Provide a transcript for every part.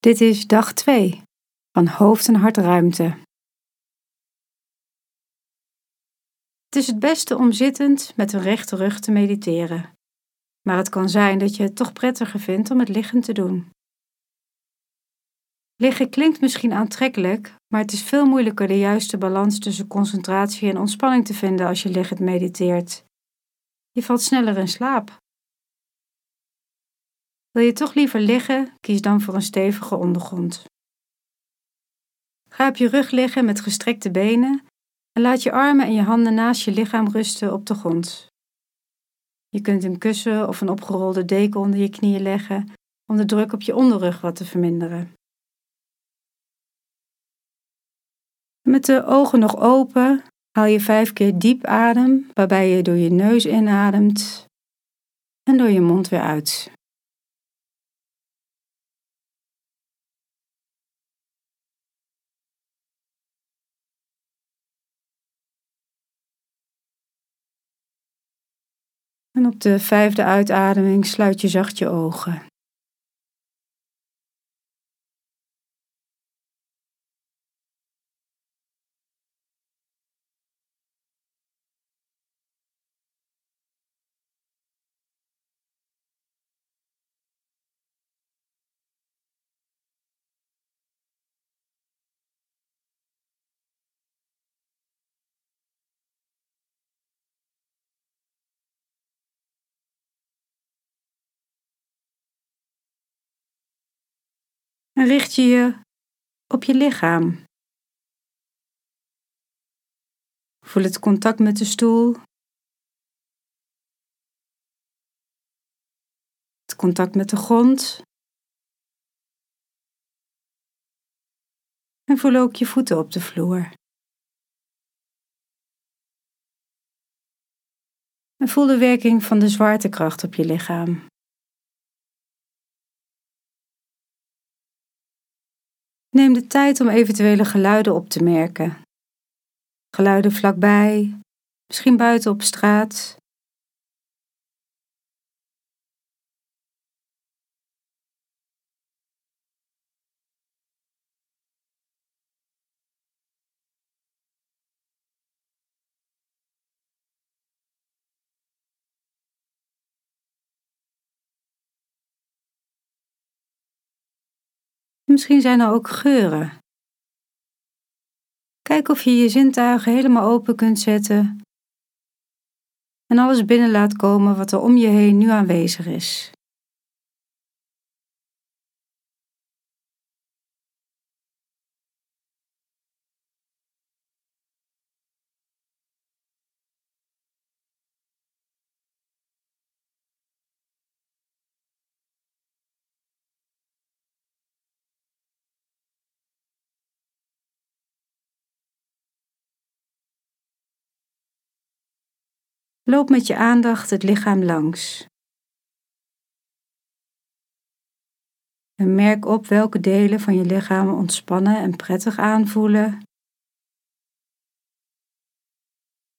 Dit is dag 2 van hoofd- en hartruimte. Het is het beste om zittend met een rechte rug te mediteren, maar het kan zijn dat je het toch prettiger vindt om het liggend te doen. Liggen klinkt misschien aantrekkelijk, maar het is veel moeilijker de juiste balans tussen concentratie en ontspanning te vinden als je liggend mediteert. Je valt sneller in slaap. Wil je toch liever liggen, kies dan voor een stevige ondergrond. Ga op je rug liggen met gestrekte benen en laat je armen en je handen naast je lichaam rusten op de grond. Je kunt een kussen of een opgerolde deken onder je knieën leggen om de druk op je onderrug wat te verminderen. Met de ogen nog open haal je vijf keer diep adem, waarbij je door je neus inademt en door je mond weer uit. Op de vijfde uitademing sluit je zacht je ogen. En richt je je op je lichaam. Voel het contact met de stoel. Het contact met de grond. En voel ook je voeten op de vloer. En voel de werking van de zwaartekracht op je lichaam. Neem de tijd om eventuele geluiden op te merken. Geluiden vlakbij, misschien buiten op straat. Misschien zijn er ook geuren. Kijk of je je zintuigen helemaal open kunt zetten en alles binnen laat komen wat er om je heen nu aanwezig is. Loop met je aandacht het lichaam langs. En merk op welke delen van je lichaam ontspannen en prettig aanvoelen.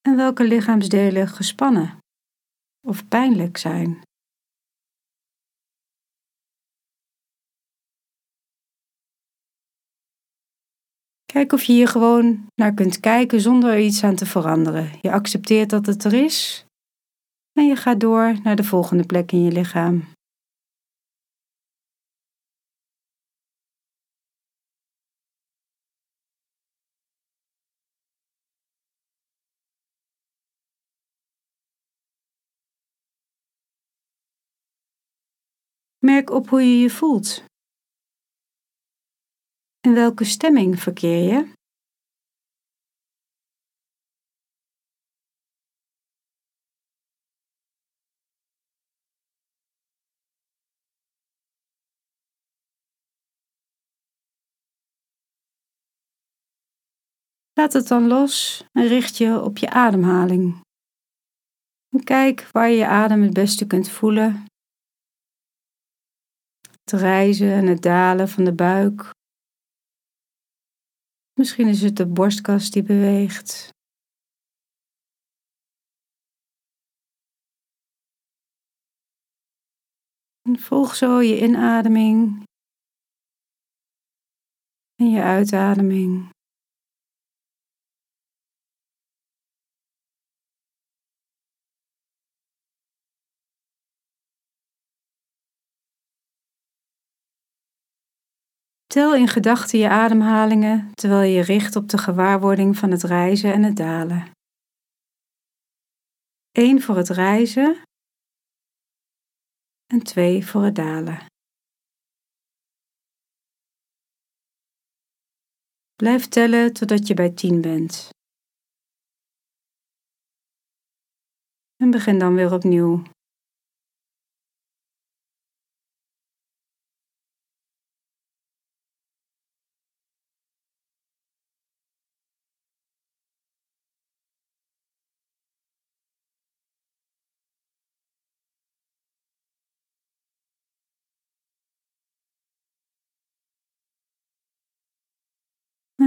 En welke lichaamsdelen gespannen of pijnlijk zijn. Kijk of je hier gewoon naar kunt kijken zonder er iets aan te veranderen. Je accepteert dat het er is en je gaat door naar de volgende plek in je lichaam. Merk op hoe je je voelt. In welke stemming verkeer je? Laat het dan los en richt je op je ademhaling. Kijk waar je je adem het beste kunt voelen. Het reizen en het dalen van de buik Misschien is het de borstkas die beweegt. En volg zo je inademing en je uitademing. Tel in gedachten je ademhalingen terwijl je je richt op de gewaarwording van het reizen en het dalen. 1 voor het reizen en 2 voor het dalen. Blijf tellen totdat je bij 10 bent. En begin dan weer opnieuw.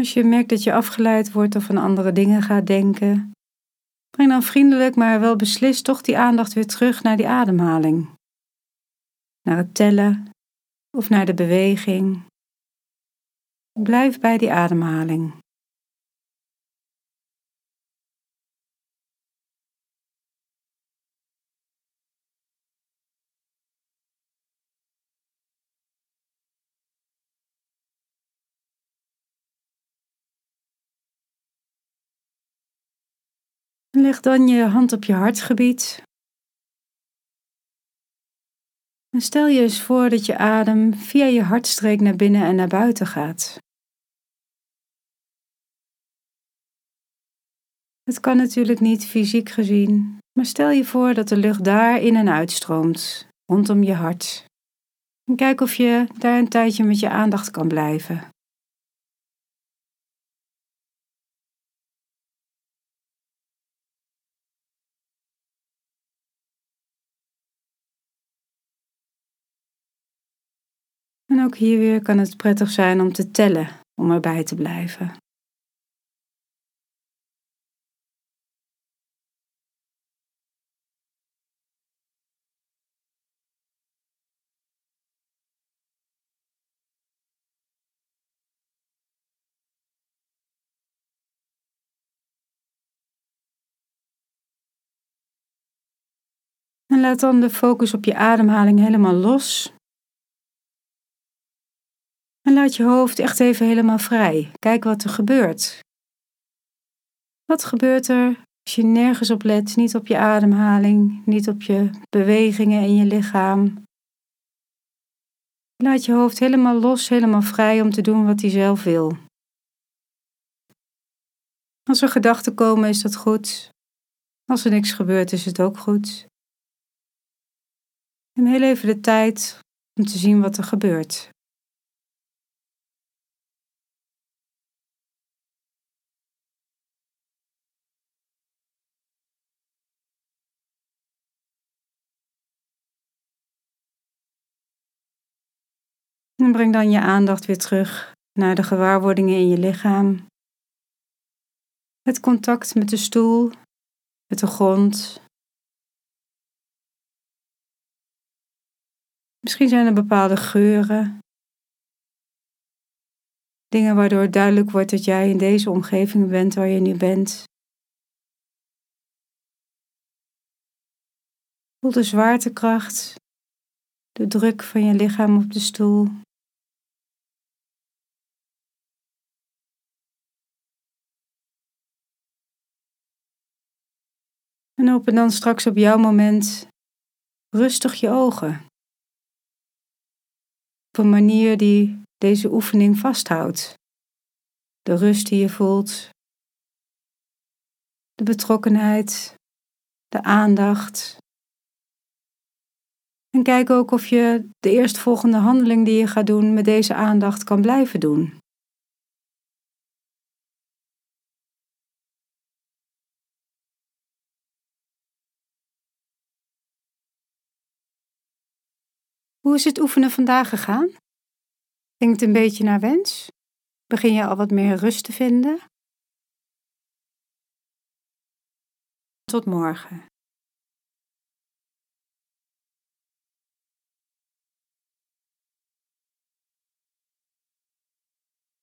Als je merkt dat je afgeleid wordt of aan andere dingen gaat denken, breng dan vriendelijk, maar wel beslist toch die aandacht weer terug naar die ademhaling. Naar het tellen of naar de beweging. Blijf bij die ademhaling. Leg dan je hand op je hartgebied. En stel je eens voor dat je adem via je hartstreek naar binnen en naar buiten gaat. Het kan natuurlijk niet fysiek gezien, maar stel je voor dat de lucht daar in en uitstroomt, rondom je hart. Kijk of je daar een tijdje met je aandacht kan blijven. En ook hier weer kan het prettig zijn om te tellen, om erbij te blijven. En laat dan de focus op je ademhaling helemaal los en laat je hoofd echt even helemaal vrij. Kijk wat er gebeurt. Wat gebeurt er als je nergens op let, niet op je ademhaling, niet op je bewegingen in je lichaam? Laat je hoofd helemaal los, helemaal vrij om te doen wat hij zelf wil. Als er gedachten komen, is dat goed. Als er niks gebeurt, is het ook goed. Neem heel even de tijd om te zien wat er gebeurt. En breng dan je aandacht weer terug naar de gewaarwordingen in je lichaam. Het contact met de stoel, met de grond. Misschien zijn er bepaalde geuren. Dingen waardoor het duidelijk wordt dat jij in deze omgeving bent waar je nu bent. Voel de zwaartekracht, de druk van je lichaam op de stoel. En open dan straks op jouw moment rustig je ogen. Op een manier die deze oefening vasthoudt. De rust die je voelt, de betrokkenheid, de aandacht. En kijk ook of je de eerstvolgende handeling die je gaat doen met deze aandacht kan blijven doen. Hoe is het oefenen vandaag gegaan? Het een beetje naar wens? Begin je al wat meer rust te vinden? Tot morgen.